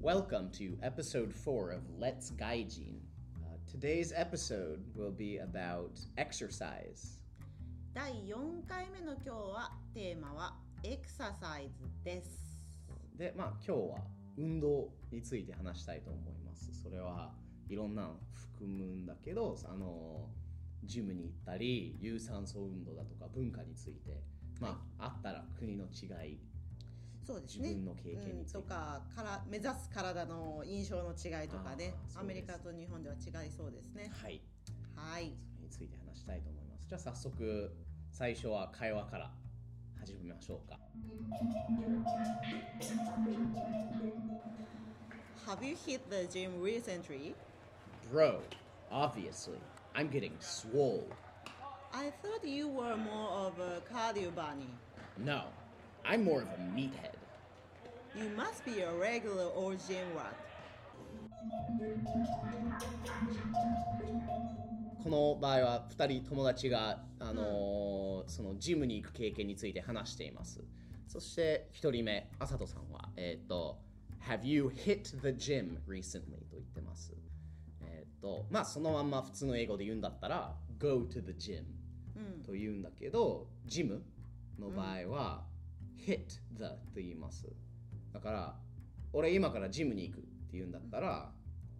Welcome to episode 4 of Let's Gaijin. Uh, today's episode will be about exercise. 第4回目の今日はテーマはエクササイズですで、まあ今日は運動について話したいと思います。それはいろんなの含むんだけど、あの、ジムに行ったり、有酸素運動だとか文化について、まああったら国の違い、そうですね自分の経験についてうんとかから目指す体の印象の違いとかねアメリカと日本では違いそうですねはい、はいそれについて話したいと思います。じゃあ早速最初は会話から始めましょうか。Have you hit the gym recently? Bro, obviously, I'm getting swole. I thought you were more of a cardio bunny No, I'm more of a meathead. You must be a regular old gym rat この場合は2人友達が、あのーそのジムに行く経験について話しています。そして1人目、あさとさんは、えっ、と、Have you hit the gym recently? と言ってます。えっ、と、まあそのまんま普通の英語で言うんだったら、Go to the gym、と言うんだけど、ジムの場合は、hit the と言います。だから、俺今からジムに行くって言うんだったら、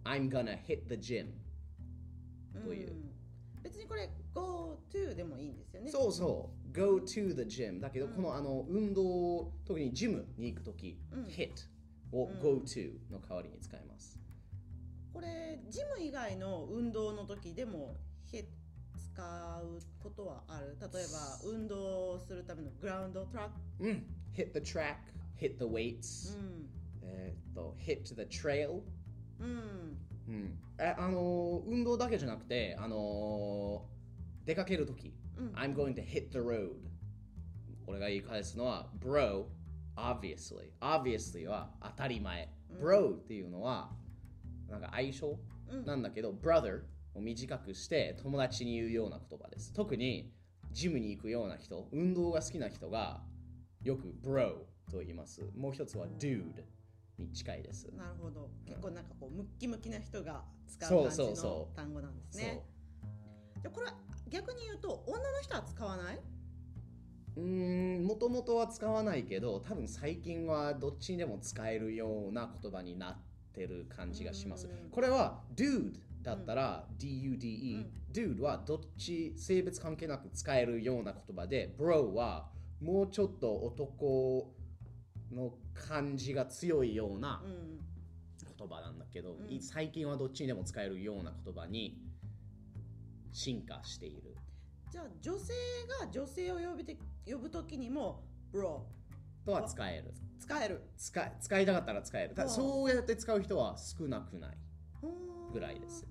I'm gonna hit the gym という。別にこれ go to でもいいんですよね。そうそう、go to the gym だけど、このあの運動、特にジムに行くとき、hit を go to の代わりに使います。これジム以外の運動の時でも hit 使うことはある？例えば運動するためのグラウンドトラック。うん、hit the track, hit the weights、えーっと、hit the trail。うんうん、えあのー運動だけじゃなくて、あのー出かけるとき、I'm going to hit the road。俺が言い返すのは、bro, obviously。obviously は当たり前。bro っていうのは、なんか相性、なんだけど、brother を短くして友達に言うような言葉です。特に、ジムに行くような人、運動が好きな人が、よく bro と言います。もう一つは dude に近いです。なるほど。結構なんかこうムッキムキな人が使う感じのう単語なんですね。じゃあこれは逆に言うと女の人は使わない？うーんもともとは使わないけど多分最近はどっちにでも使えるような言葉になってる感じがします。これは dude だったら dude、dude はどっち性別関係なく使えるような言葉で bro はもうちょっと男の感じが強いような言葉なんだけど、い最近はどっちにでも使えるような言葉に進化している。じゃあ女性が女性を呼びて呼ぶ時にも bro とは使える。使える。使い使いたかったら使える。そうやって使う人は少なくないぐらいです、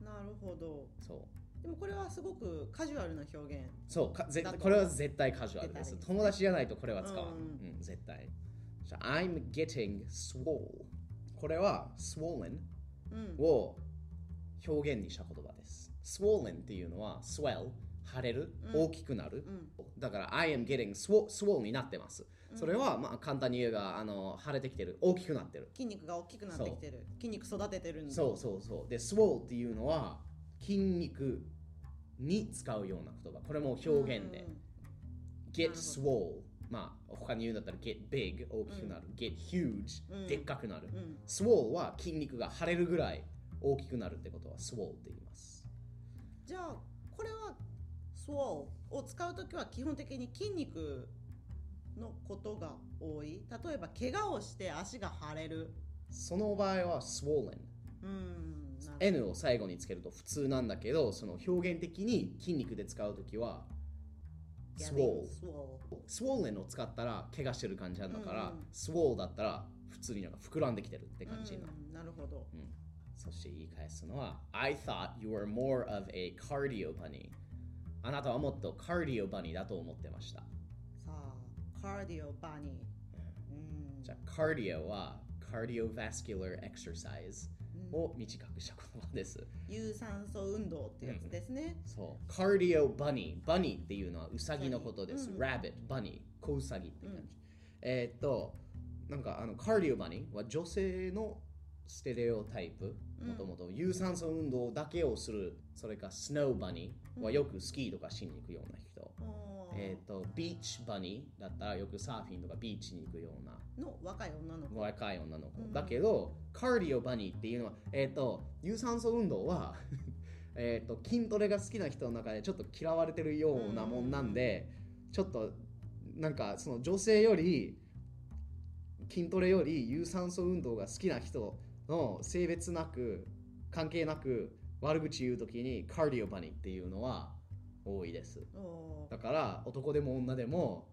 うん、なるほど。そう。でもこれはすごくカジュアルな表現そうかぜこれは絶対カジュアルです。友達じゃないとこれは使わん、ううんん絶対じゃあ I'm getting swole. これは swollen を表現にした言葉です、swollen っていうのは swell 腫れる、大きくなる、だから I am getting swole, swole になってます、それはまあ簡単に言えばあの腫れてきてる。大きくなってる。筋肉が大きくなってきてる。筋肉育ててるんでそうそうそう。で、swole っていうのは筋肉に使うような言葉。これも表現で。get swole。まあ、他に言うんだったら get big、大きくなる。get huge、でっかくなる。swole は筋肉が腫れるぐらい大きくなるってことは swole って言います。じゃあこれは swole を使う時は基本的に筋肉のことが多い例えば怪我をして足が腫れるその場合は swollen。うん N を最後につけると普通なんだけど、その表現的に筋肉で使うときは swole。swollen を使ったら怪我してる感じなんだから、swole だったら普通になんか膨らんできてるって感じになる、うんなるほど、そして言い返すのは I thought you were more of a cardio bunny. あなたはもっとカーディオバニーだと思ってました。さあカーディオバニーうん。じゃあカーディオは cardiovascular exercise を短くした言葉です、有酸素運動ってやつですね、そう。カーディオバニー。バニーっていうのはウサギのことです。ラビット、バニー、小ウサギって感じ。えーっと、なんかあのカーディオバニーは女性のステレオタイプ。もともと有酸素運動だけをする。それかスノーバニーはよくスキーとかしに行くような人、おーえっ、とビーチバニーだったらよくサーフィンとかビーチに行くような。の若い女の子。若い女の子、うんだけどカーディオバニーっていうのはえっ、と有酸素運動は えっと筋トレが好きな人の中でちょっと嫌われてるようなもんなんで、ちょっとなんかその女性より筋トレより有酸素運動が好きな人の性別なく関係なく悪口言うときにカーディオバニーっていうのは多いです。だから男でも女でも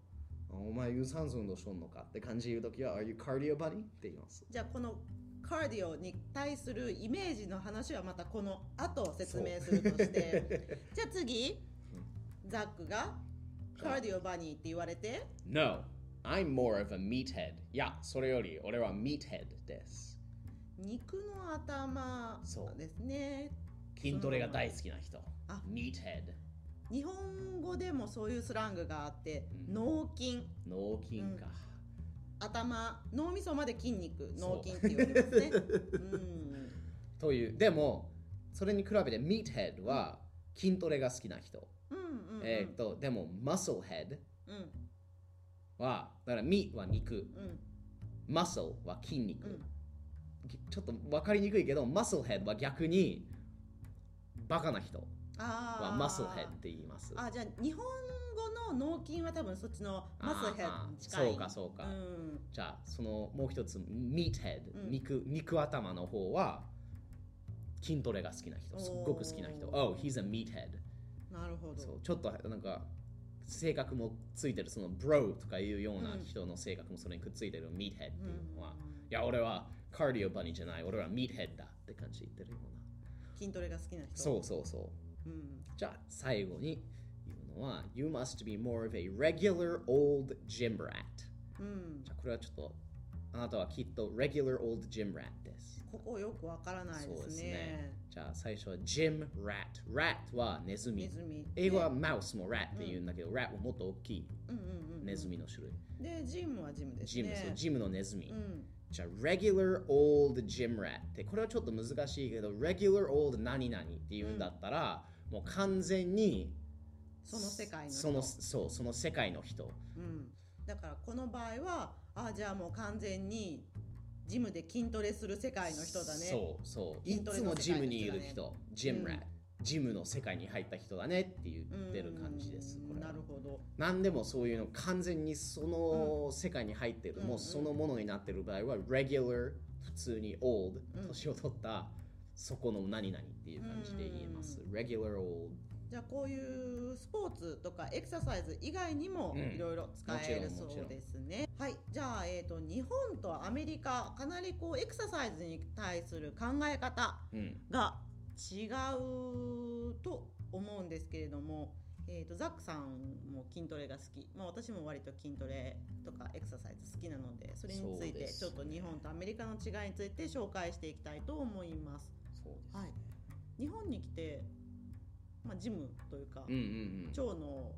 お前有酸素運動しとんのかって感じ言うときは Are you cardio bunny? って言います。じゃあこのカーディオに対するイメージの話はまたこの後説明するとして。じゃあ次。ザックがカーディオバニーって言われて？No. I'm more of a meathead. いやそれより俺は meathead です。肉の頭そう。ですね。筋トレが大好きな人。あ。meathead 日本語でもそういうスラングがあって、うん。脳筋。脳筋か、頭脳みそまで筋肉脳筋って言われますね。うん。という。でもそれに比べて meathead は筋トレが好きな人、うんうんうん。えーっとでも muscle head うん。はだから meat は肉。うん、muscle は筋肉、うん。きちょっと分かりにくいけど muscle head は逆にバカな人あはー muscle head って言います。あじゃあ日本語の脳筋は多分そっちのマスヘッドに近い。そうかそうか。うん。じゃあそのもう一つ meat head、うん。肉肉頭の方は筋トレが好きな人すっごく好きな人。Oh he's a meathead. なるほど。そうちょっとなんか性格もついてるその bro とかいうような人の性格もそれにくっついてる meathead っていうのは、いや俺はカーディオバニーじゃない。俺は meathead だって感じで言ってるような。筋トレが好きな人。そうそうそう。うん、じゃあ最後に言うのは You must be more of a regular old gym rat うん。じゃあこれはちょっとあなたはきっと regular old gym rat です。ここよくわからないですすでねね。じゃあ最初は gym rat rat はネズミ。ネズミ。英語はマウスも rat って言うんだけど、rat はもっと大きい。うんうんうんうん。ネズミの種類、でジムはジムですジム、ねそうジムのネズミ、うん。じゃあ regular old gym rat ってこれはちょっと難しいけど regular old 何々っていうんだったら、もう完全にその世界の人。そのそうその世界の人。うん、だからこの場合はあじゃあもう完全にジムで筋トレする世界の人だね。そうそう。いつもジムにいる人。ジムラ。ッうんジムの世界に入った人だねって言ってる感じですなるほど。何でもそういうの完全にその世界に入ってる、うん。もうそのものになってる場合は regular 普通に old うん。年を取ったそこの何々っていう感じで言えます、regular old じゃあこういうスポーツとかエクササイズ以外にもうん。いろいろ使えるそうですね。はい、じゃあ、えー、と日本とアメリカかなりこうエクササイズに対する考え方うん。が違うと思うんですけれども、えー、とザックさんも筋トレが好き、まあ、私も割と筋トレとかエクササイズ好きなのでそれについてちょっと日本とアメリカの違いについて紹介していきたいと思います。そうです、はい、日本に来て、まあ、ジムというか、うんうんうん。腸の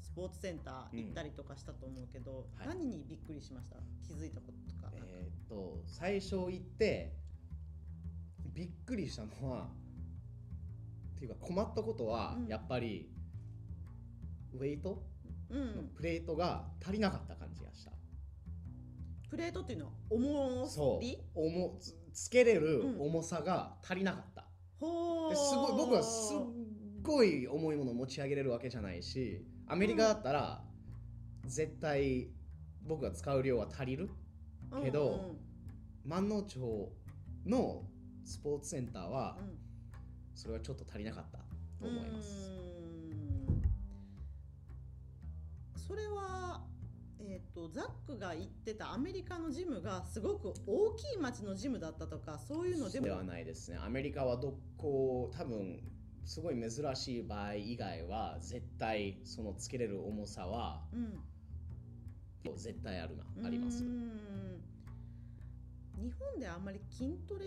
スポーツセンター行ったりとかしたと思うけど、はい。何にびっくりしました？気づいたこととか、えーっと最初行ってびっくりしたのはっていうか困ったことは、うん。やっぱりウェイト？のうん、プレートが足りなかった感じがした、プレートっていうのは重そう。り重つつけれるうん。重さが足りなかった、ほー。ですごい僕はすっごい重いものを持ち上げれるわけじゃないしアメリカだったら絶対僕が使う量は足りるけどうんうん万能町のスポーツセンターはうん。それはちょっと足りなかったと思います。それは、ザックが行ってたアメリカのジムがすごく大きい町のジムだったとかそういうのでも。ではないですね。アメリカはどこ多分すごい珍しい場合以外は絶対そのつけれる重さはうん。絶対あるなあります日本であんまり筋トレ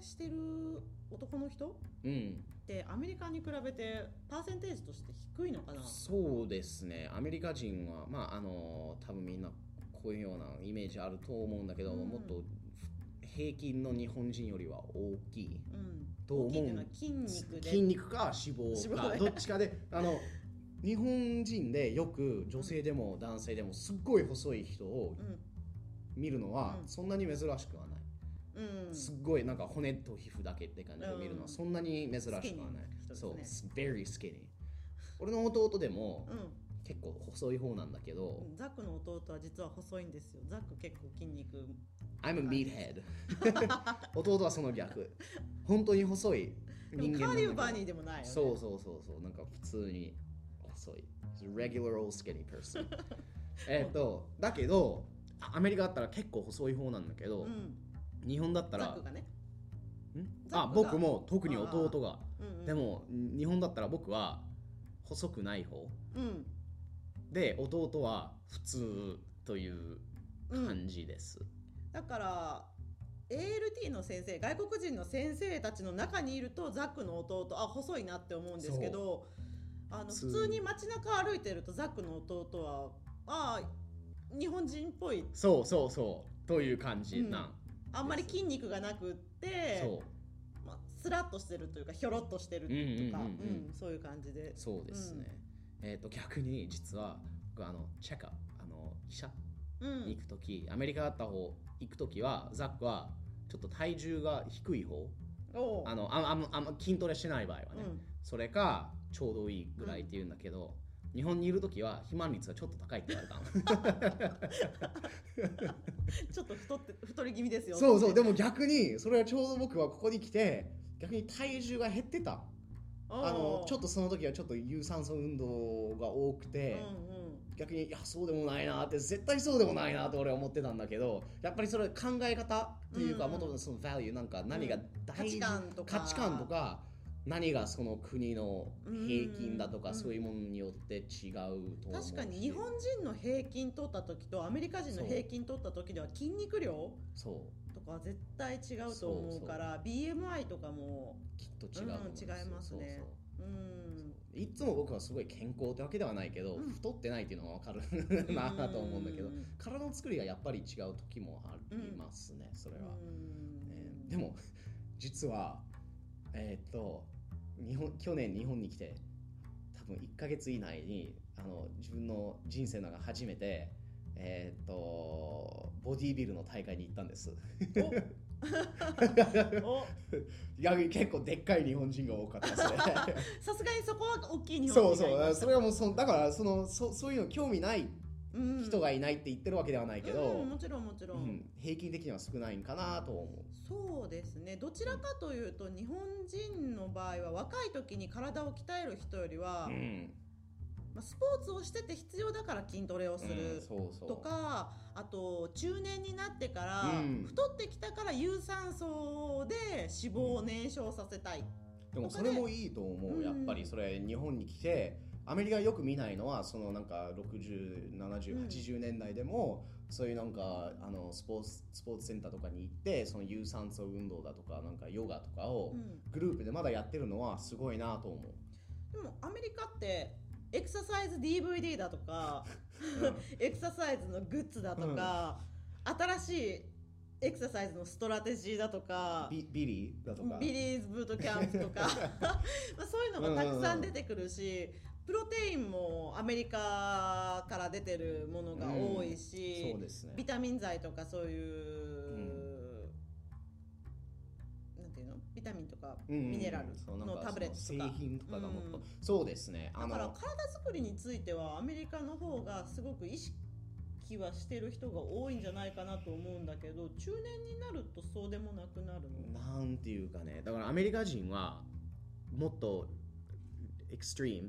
してる男の人？っうん、てアメリカに比べてパーセンテージとして低いのかな？そうですね。アメリカ人はまああの多分みんなこういうようなイメージあると思うんだけど、うん。もっと平均の日本人よりは大きいうん。どう思う。大きいっていうのは筋肉で。筋肉か脂肪か。どっちかであの日本人でよく女性でも男性でもすっごい細い人を見るのはうん。そんなに珍しくはない、うん。うんすっごいなんか骨と皮膚だけって感じで見るのはそんなに珍しくはない、スキニーな人ですそう。ね very skinny 俺の弟でもうん。結構細い方なんだけど、うん。ザックの弟は実は細いんですよ。ザック結構筋肉。I'm a meathead 弟はその逆。本当に細い人間カーなんだけど。リーバニーでもないよね。そうそうそうそう。なんか普通に細い。Regular old skinny person えっとだけどあアメリカだったら結構細い方なんだけど、うん日本だったらね。あ僕も特に弟が。うんうん。でも日本だったら僕は細くない方。うん。で弟は普通といううん。感じです、だから ALT の先生外国人の先生たちの中にいるとザックの弟あ細いなって思うんですけどあの普通に街中歩いてるとザックの弟はあ日本人っぽい。そうそうそうという感じなん、あんまり筋肉がなくってそう。まあ、スラッとしてるというかひょろっとしてるとか、うんうんうんうん。うんそういう感じで。そうですね、えっ、と逆に実は僕あのチェックアップあの医者うん。に行く時、アメリカだった方行く時はザックはちょっと体重が低い方あのああんまあ筋トレしてない場合はね、うん。それかちょうどいいぐらいって言うんだけど、日本にいる時は肥満率がちょっと高いって言われたの。ちょっと太って太り気味ですよ。そうそう。でも逆にそれはちょうど僕はここに来て逆に体重が減ってた。あのちょっととその時はちょっと有酸素運動が多くて、うんうん。逆にいやそうでもないなって絶対そうでもないなって俺は思ってたんだけどやっぱりそれ考え方というか、うん。もともとその value なんか何が大事、価値観とか。価値観とか何がその国の平均だとか、うん。そういうものによって違うと思うし。確かに日本人の平均取った時とアメリカ人の平均取った時では筋肉量そう。とかは絶対違うと思うから BMI とかもきっと違ううん違いますね。そうんいつも僕はすごい健康ってわけではないけど、うん。太ってないっていうのは分かる なと思うんだけど、うん。体の作りがやっぱり違う時もありますね、それは。うん。えーでも実はえーっと日本去年日本に来て多分1ヶ月以内にあの自分の人生の中初めてえーっとボディービルの大会に行ったんです。おい や結構でっかい日本人が多かったですね。さすがにそこは大きい日そう本人がいました。そうそれはもうそだからそのそそういうの興味ないうん人がいないって言ってるわけではないけど、うんもちろんもちろん、うん。平均的には少ないんかなと思う。そうですね。どちらかというと日本人の場合は若い時に体を鍛える人よりは、うん。まあ、スポーツをしてて必要だから筋トレをすうん。るとか、あと中年になってから、うん。太ってきたから有酸素で脂肪を燃焼させたい、で。もそれもいいと思う、うんやっぱりそれ日本に来てアメリカよく見ないのはそのなんかうん。607080年代でもそういうなんかあのスポーツスポーツセンターとかに行ってその有酸素運動だとかなんかヨガとかをうん。グループでまだやってるのはすごいなと思う、でもアメリカってエクササイズ DVD だとかうん エクササイズのグッズだとか、新しいエクササイズの strategy だとかビビリーだとか。ビリーズブートキャンプとか。まあそういうのがたくさん出てくるし、プロテインもアメリカから出てるものが多いし、そうですね。ビタミン剤とかそういう、なんていうの？ビタミンとかうんミネラルのタブレットとか製品とかがもっと、うんそうですね。あだからの体作りについてはアメリカの方がすごく意識はしてる人が多いんじゃないかなと思うんだけど中年になるとそうでもなくなるの？なんていうかね。だからアメリカ人はもっとエクストリー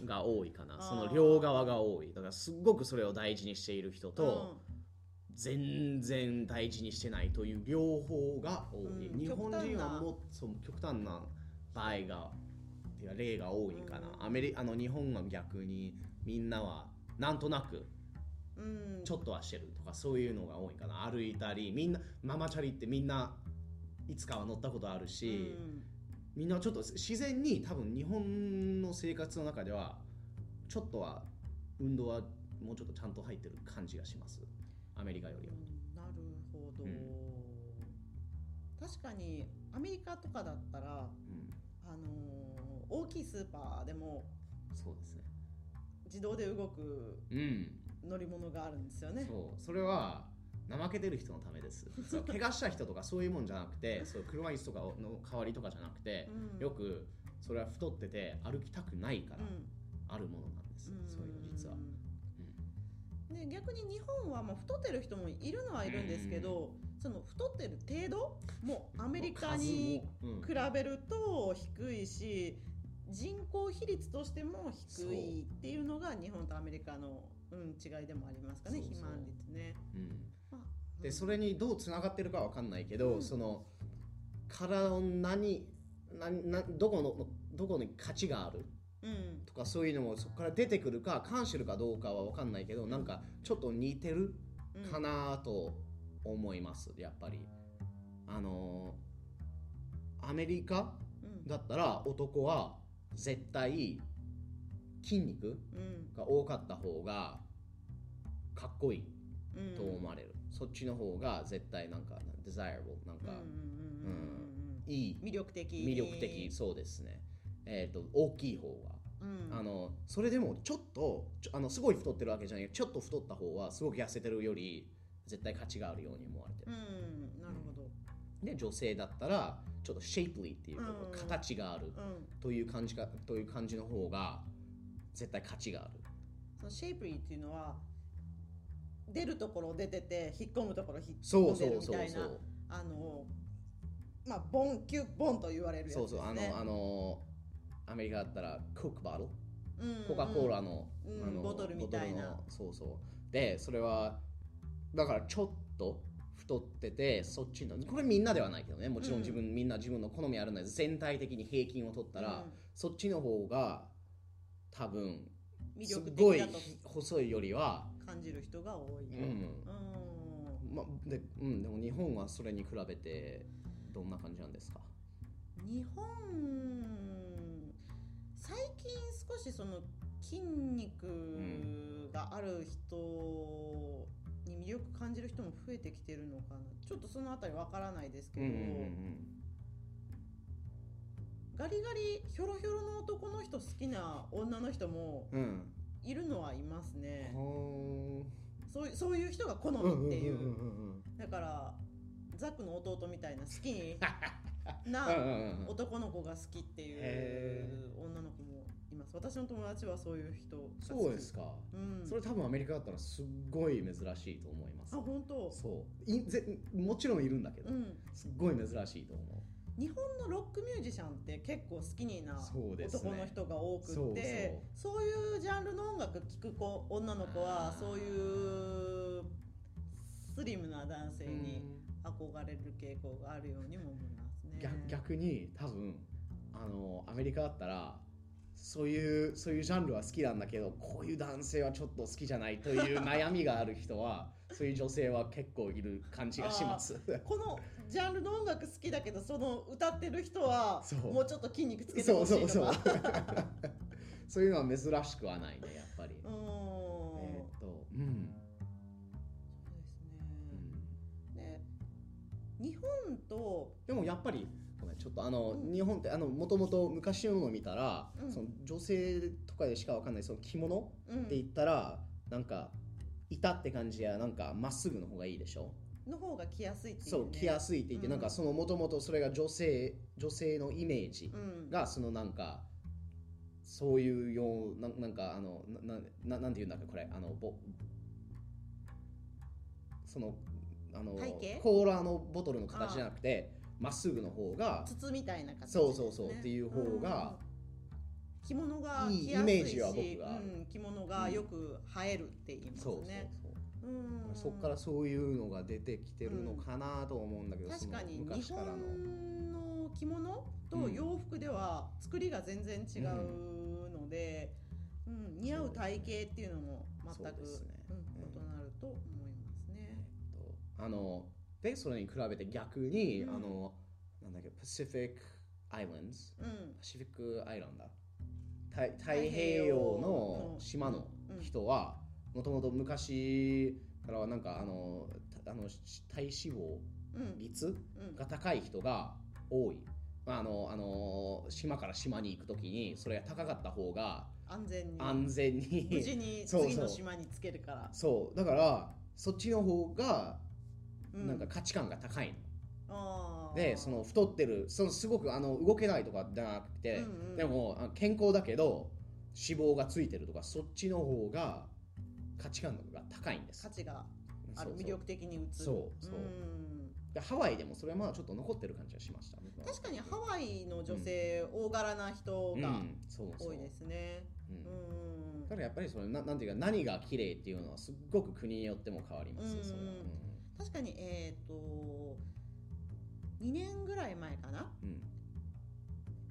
ムが多いかな、あー。その両側が多い。だからすっごくそれを大事にしている人と、全然大事にしてないという両方が多い、うん。日本人はもっと極端な場合が例が多いかな、うん。アメリあの日本は逆にみんなはなんとなくうん。うんちょっとはしてるとかそういうのが多いかな。歩いたりみんなママチャリってみんないつかは乗ったことあるし、みんなちょっと自然に多分日本の生活の中ではちょっとは運動はもうちょっとちゃんと入ってる感じがします。アメリカよりは。うんなるほど、うん確かにアメリカとかだったら、うん、あのー大きいスーパーでもそうですね。自動で動くうん。乗り物があるんですよね。そうそれは怠けてる人のためです。怪我した人とかそういうもんじゃなくてそう車椅子とかの代わりとかじゃなくて、うん。よくそれは太ってて歩きたくないからうん。あるものなんです、そういうの実は、で逆に日本はまあ太ってる人もいるのはいるんですけど、その太ってる程度もアメリカに比べると低いし人口比率としても低いっていうのが日本とアメリカの、うん、違いでもありますかね肥満率ね。うん。まあでそれにどうつながってるかわかんないけど、うん。その体の何何などこのどこに価値があるうん。とかそういうのもそこから出てくるか関してるかどうかはわかんないけど、なんかちょっと似てるうん。かなと思いますやっぱり。あのアメリカうん。だったら男は絶対筋肉うん。が多かった方がかっこいいうんと思われる、そっちの方が絶対なんか desirable なんか、うんいい魅力的。魅力的。そうですね。えっ、と大きい方がうん。あのそれでもちょっとあのすごい太ってるわけじゃないちょっと太った方はすごく痩せてるより絶対価値があるように思われてる、うん。なるほど。で女性だったらちょっとシェイプリーっていうか、うん形がある。うん。という感じかという感じの方が絶対価値がある。そのシェイプリーっていうのは出るところ出てて引っ込むところ引っ込んでるみたいなあのまあボンキュッボンと言われるやつね。そうそうあのあのアメリカだったらコークバトル？うんコカ・コーラの,、うんあのボトルみたいな。そうそう。でそれはだからちょっと太っててそっちのこれみんなではないけどね。もちろんうん。自分、みんな自分の好みあるので全体的に平均を取ったら、うん。そっちの方が多分魅す力ごい的だと細いよりは、感じる人が多い、ううん。ん。ま、でうん、でも日本はそれに比べてどんな感じなんですか？日本最近少しその筋肉がある人に魅力感じる人も増えてきてるのかな。ちょっとそのあたりわからないですけど、ガリガリヒョロヒョロの男の人好きな女の人もいるのはいますね、ほそういそういう人が好みっていう,、だからザックの弟みたいな好きうんなうんうんうん。男の子が好きっていうへ女の子もいます。私の友達はそういう人が好き。そうですか、うん。それ多分アメリカだったらすっごい珍しいと思います。あ本当？そう。いぜもちろんいるんだけど、うん。すっごい珍しいと思う日本のロックミュージシャンって結構好きになそうですね。男の人が多くってそうそう。いうジャンルの音楽聴く子女の子はそういうスリムな男性に憧れる傾向があるようにも思いますね。逆逆に多分あのアメリカだったらそういうそういうジャンルは好きなんだけどこういう男性はちょっと好きじゃないという悩みがある人はそういう女性は結構いる感じがします。このジャンルの音楽好きだけどその歌ってる人はそうもうちょっと筋肉つけてそうほしいとか。そうそうそういうのは珍しくはないねやっぱり。えーっとうん。そうですね、で日本とでもやっぱりちょっとあの、うん。日本ってあのもともと昔のを見たら、うん。その女性とかでしかわかんないその着物うん。って言ったら、なんか板って感じやなんかまっすぐの方がいいでしょ？の方が着やすいっていう、ね、そう着やすいって言って、うん。なんかそのもともとそれが女性女性のイメージうん。がそのなんかそういうようななんかあのなななんて言うんだっけこれあのぼそのあのコーラのボトルの形じゃなくてまっすぐの方が筒みたいな形ね、そうそうそうっていう方がうん。着物がいいイメージは僕が。うん、着物がよく映えるって言いますそうそうね、そう。うん。そっからそういうのが出てきてるのかなと思うんだけど、確かに日昔からの。本の着物と洋服では作りが全然違うので、うん。似合う体型っていうのも全く、うん。異なると思いますね。えっとあのでそれに比べて逆に、うん。あのなんだっけ Pacific Islands うん。パシフィックアイランダ太太平洋の島の人はもともと昔からなんかあのたあのし体脂肪うん率うんが高い人が多い。まああのあの島から島に行くときにそれが高かった方が安全に。安全に。無事に次の島につけるから。そう。だからそっちの方がうなんか価値観が高いの、でその太ってるそのすごくあの動けないとかじゃなくて、うんうん。でもあ健康だけど脂肪がついてるとかそっちの方が価値観が高いんです。価値がある魅力的に映る。そうそう。ん。でハワイでもそれはまあちょっと残ってる感じがしました確かにハワイの女性、大柄な人が多いですね。ううんんだからやっぱりそれななんていうか何が綺麗っていうのはすっごく国によっても変わります、うん。うん。それは確かにえっ、と2年ぐらい前かな？うん。うん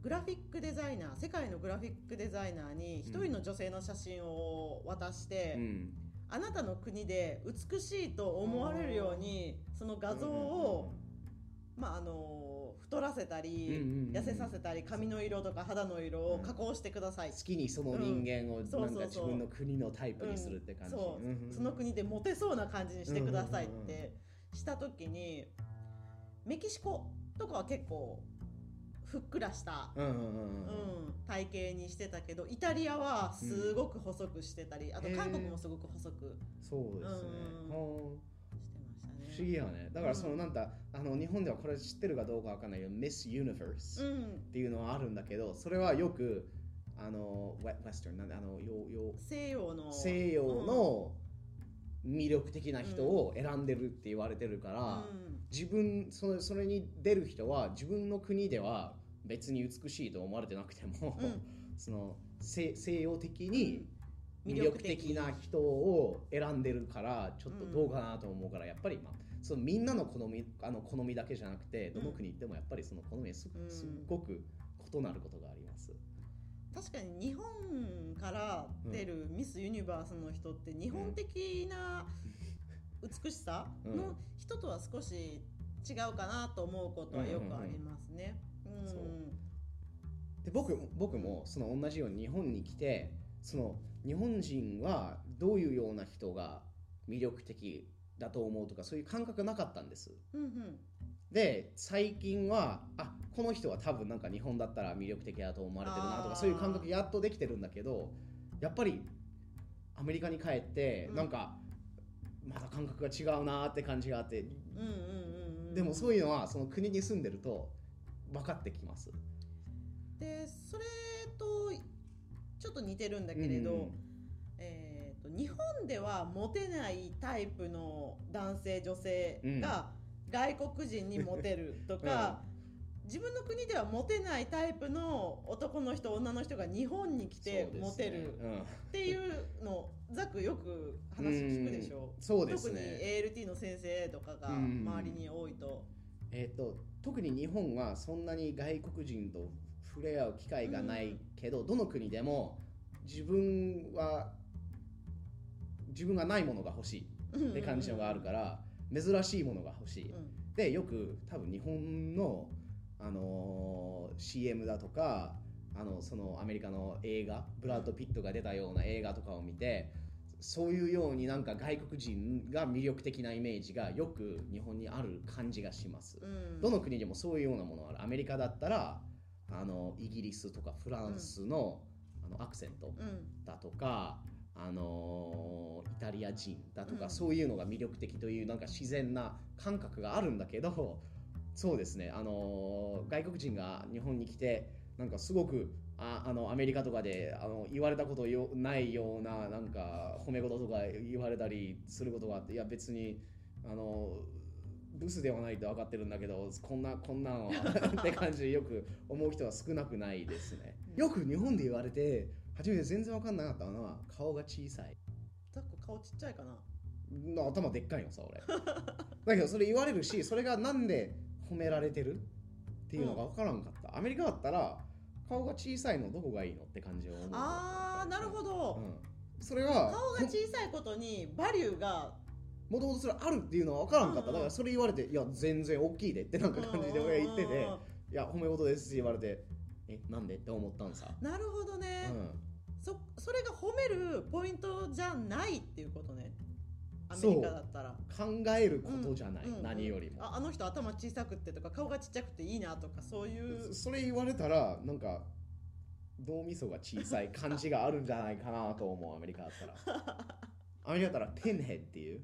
グラフィックデザイナー世界のグラフィックデザイナーに一人の女性の写真を渡して、うん。あなたの国で美しいと思われるようにその画像を、まああの太らせたり、うんうんうん痩せさせたり髪の色とか肌の色を加工してください、好きにその人間をうん。そうなんか自分の国のタイプにするって感じ、そう、んんその国でモテそうな感じにしてくださいってした時にメキシコとかは結構ふっくらした、うんうんうんうん。うん、体型にしてたけどイタリアはすごく細くしてたり、あと韓国もすごく細く。そうですね、うん。不思議やね。だからそのうんなんか、あの日本ではこれ知ってるかどうかわかんないけど Miss Universe うん。っていうのはあるんだけどそれはよくあのウェスタンなんであのよよ西洋の。西洋の魅力的な人を選んでるって言われてるから、うん。自分それそれに出る人は自分の国では別に美しいと思われてなくても、うん。その西西洋的にうん魅力的な人を選んでるからちょっとどうかなと思うからやっぱり、まあ、そのみんなの好みあの好みだけじゃなくてどの国行ってもやっぱりその好みはす,、うん。すっごく異なることがあります。確かに日本から出るミス・ユニバースの人って日本的な美しさの人とは少し違うかなと思うことはよくありますね。で僕僕もその同じように日本に来てその日本人はどういうような人が魅力的だと思うとかそういう感覚なかったんです。うんうんで最近はあこの人は多分なんか日本だったら魅力的だと思われてるなとかそういう感覚やっとできてるんだけどやっぱりアメリカに帰ってうんなんかまだ感覚が違うなって感じがあってうんうんうんうんでもそういうのはその国に住んでると分かってきます。でそれとちょっと似てるんだけれど、うん。えー、と日本ではモテないタイプの男性女性が外国人にモテるとか、自分の国ではモテないタイプの男の人女の人が日本に来てモテるうん。っていうのザクよく話聞くでしょ？そうです特にね。ALT の先生とかがうん。周りに多いと。えっ、と特に日本はそんなに外国人と触れ合う機会がないけど、どの国でも自分は自分がないものが欲しいって感じのがあるから、珍しいものが欲しい。うんでよく多分日本の、あのー CM だとかあのそのアメリカの映画ブラッド・ピットが出たような映画とかを見てそういうようになんか外国人が魅力的なイメージがよく日本にある感じがします。うんどの国でもそういうようなものがある。アメリカだったらあのイギリスとかフランスの,、あのアクセントうん。だとか、あのイタリア人だとか、うん。そういうのが魅力的というなんか自然な感覚があるんだけどそうですね、あの外国人が日本に来てなんかすごくああのアメリカとかであの言われたことよないようななんか褒め事とか言われたりすることがあっていや別にあのブスではないと分かってるんだけどこんなこんなんは って感じでよく思う人は少なくないですね。よく日本で言われて初めて全然分かんなかったのは顔が小さい。ザック顔ちっちゃいかな。な。頭でっかいのさ俺。だけどそれ言われるしそれがなんで褒められてるっていうのが分からんかった、アメリカだったら顔が小さいのどこがいいのって感じを思う。あーなるほど。うん、それは顔が小さいことにバリューがもともとそれあるっていうのは分からんかった、だからそれ言われていや全然大きいでってなんか感じで俺が言ってて、いや褒め事ですって言われてえなんでって思ったんさ、なるほどね、うん、そそれが褒めるポイントじゃないっていうことね。アメリカだったら。考えることじゃない、うんうん何よりも。ああの人頭小さくってとか顔がちっちゃくていいなとかそういう。それ言われたらなんか脳みそが小さい感じがあるんじゃないかなと思う。アメリカだったら。アメリカだったらペンヘッっていう、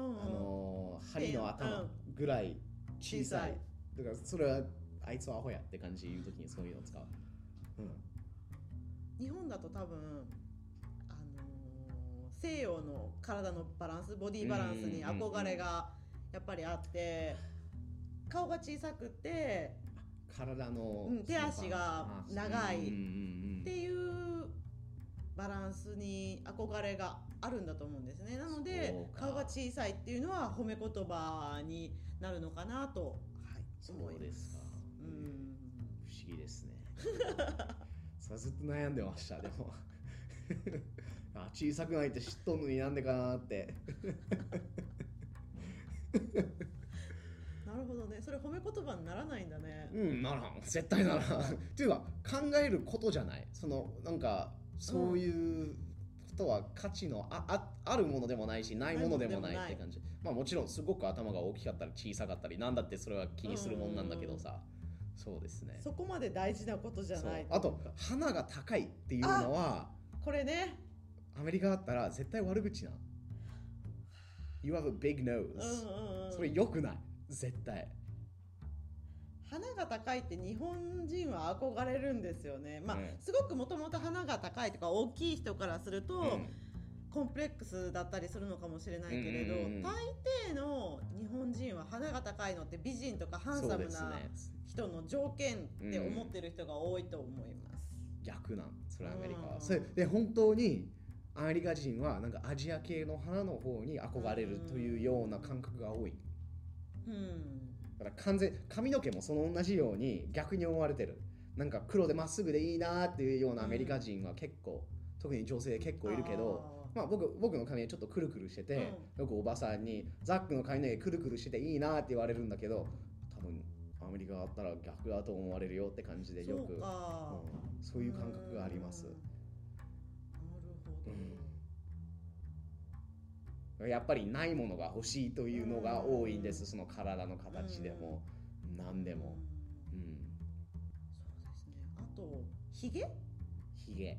あのー針の頭うんぐらい小さい。だからそれはあいつはアホやって感じ言うときにそういうのを使う、うん、日本だと多分、あのー西洋の体のバランスボディバランスに憧れがやっぱりあって顔が小さくて体の、うん手足が長いっていうバランスに憧れがあるんだと思うんですね。なので顔が小さいっていうのは褒め言葉になるのかなと、はい、そう思いまですか。うん。不思議ですね。さあずっと悩んでましたでも。あ小さくないって知っとんのになんでかなって。なるほどね。それ褒め言葉にならないんだね。うんならん。絶対ならん。っていうか考えることじゃない。そのなんかそういうことは価値のあああるものでもないしないものでもないって感じ。まあもちろんすごく頭が大きかったり小さかったりなんだってそれは気にするもんなんだけどさ。そうですね。そこまで大事なことじゃない。あと鼻が高いっていうのはこれね。アメリカだったら絶対悪口な。You have a big nose、うんうんうん。それ良くない。絶対鼻が高いって日本人は憧れるんですよね。まあ、うんすごくもともと鼻が高いとか大きい人からすると、うん。コンプレックスだったりするのかもしれないけれど、うんうんうん。大抵の日本人は鼻が高いのって美人とかハンサムな人の条件って思ってる人が多いと思います。逆なんそれアメリカは。うん。それで本当にアメリカ人はなんかアジア系の花の方に憧れるというような感覚が多い。うんだから完全髪の毛もその同じように逆に思われてる。なんか黒でまっすぐでいいなっていうようなアメリカ人は結構、特に女性結構いるけどまあ、僕僕の髪はちょっとくるくるしてて、よくおばさんに「ザックの髪の毛くるくるしてていいな」って言われるんだけど多分アメリカだったら逆だと思われるよって感じでよくそうか、うんそういう感覚がありますやっぱりないものが欲しいというのが多いんです、その体の形でも、何でも、うん。うん、そうですね。あとひげひげ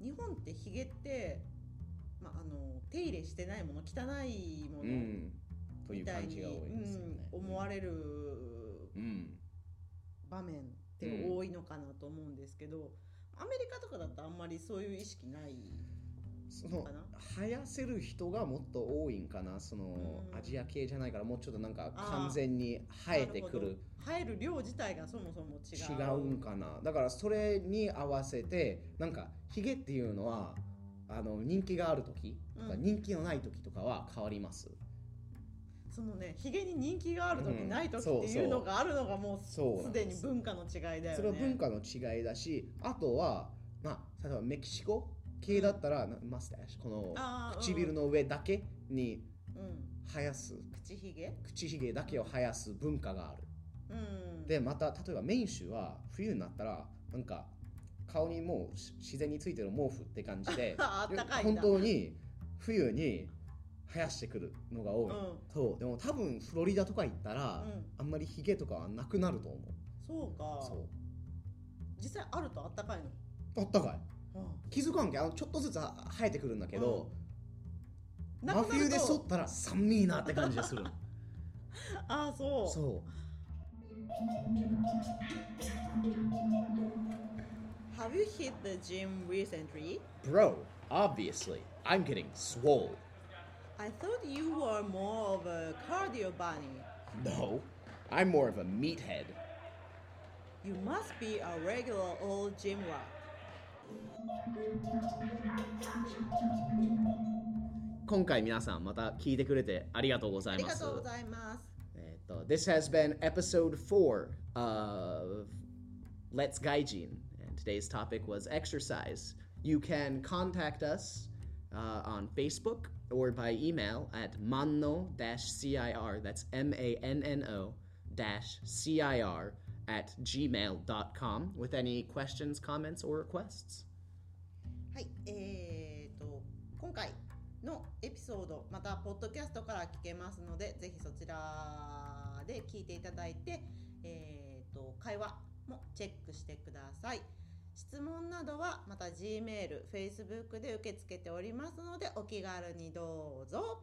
日本ってひげって、まあ、あの手入れしてないもの汚いものうん。という感じが多いですよね、うん思われるうん。場面って多いのかなと思うんですけど、アメリカとかだとあんまりそういう意識ないその生やせる人がもっと多いんかな？その、うん。アジア系じゃないからもうちょっとなんか完全に生えてくる。生える量自体がそもそも違う。違うんかな？だからそれに合わせてなんかヒゲっていうのはあの人気がある時とか、うん人気のない時とかは変わります。そのねひげに人気がある時、うん。ない時っていうのがあるのがもうすですに文化の違いだよね。それは文化の違いだしあとはまあ例えばメキシコ系だったら、なマスターシュこの唇の上だけに生やす。口ひげ？口ひげだけを生やす文化がある。うん。でまた例えばメイン州は冬になったらなんか顔にもうし自然についてる毛布って感じで あったかいんだ。本当に冬に生やしてくるのが多い、うん。そうでも多分フロリダとか行ったら、うん。あんまりヒゲとかはなくなると思う。そうか。そ実際あるとあったかいの、うあったかい。うん気づかんけあのちょっとずつ生えてくるんだけど、なくなると真冬で剃ったら寒いなって感じがするああそうそう Have you hit the gym recently? Bro obviously I'm getting swole I thought you were more of a cardio bunny. No I'm more of a meathead You must be a regular old gym rat. 今回皆さんまた聞いてくれてありがとうござありいますがとうございます。えっと This has been episode 4 of Let's Gaijin and today's topic was exercise You can contact us uh, on Facebook or by email at manno-cir that's M-A-N-N-O dash C-I-R at gmail.com with any questions, comments, or requests. はい、えーと、今回のエピソードまたポッドキャストから聞けますのでぜひそちらで聞いていただいて、えー、と会話もチェックしてください。質問などはまた G メール Facebook で受け付けておりますのでお気軽にどうぞ